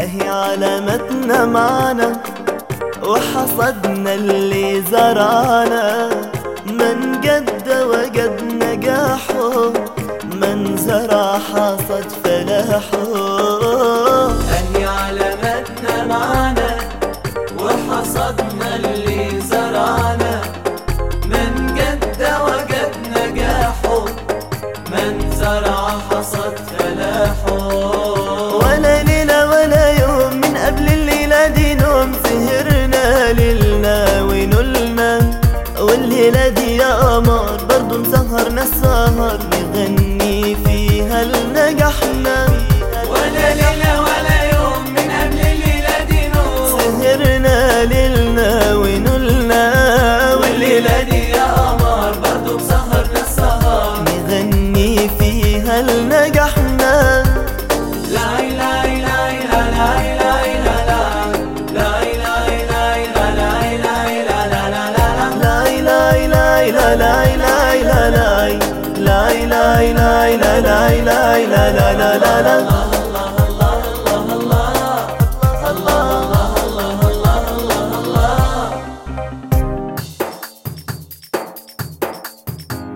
اهي علامتنا معنا وحصدنا اللي زرعنا من قد وجد نجاحه من زرع حصد فلاحه. معنا وحصدنا اللي زرعنا من جد وجد نجاحه من زرع حصد فلاحه. لا لا لا لا لا لا لا لا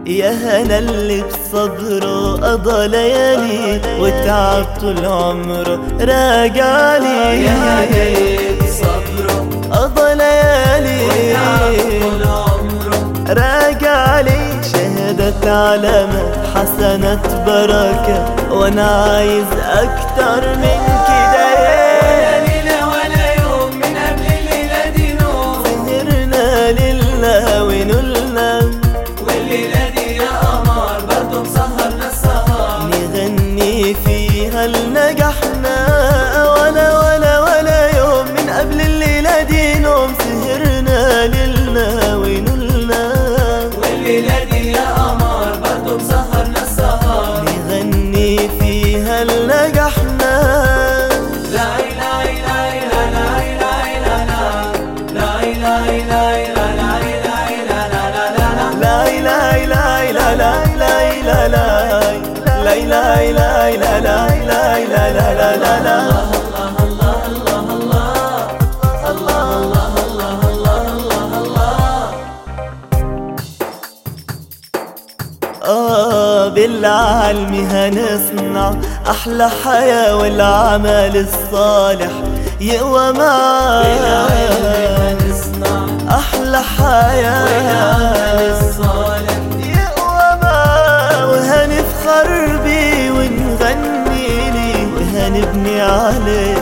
يا هلا اللي بصبره قضى ليالي وتعب طول عمره راجع لي. يا هيك صبره قضى ليالي. شهدت علامة حسنة بركة وأنا عايز أكتر من كده. ولا ليلة ولا يوم من قبل الليلة دي نور سهرنا ليلنا ونلنا. والليلة دي يا قمر برضو مسهرنا السهر. نغني فيها لنجحنا. آه بالعلم هنصنع أحلى حياة والعمل الصالح. يقوى نصنع أحلى حياة الصالح يقوى معاه وهنفخر بيه ونغني عليه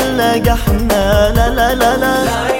نلقى لا لا لا لا, لا.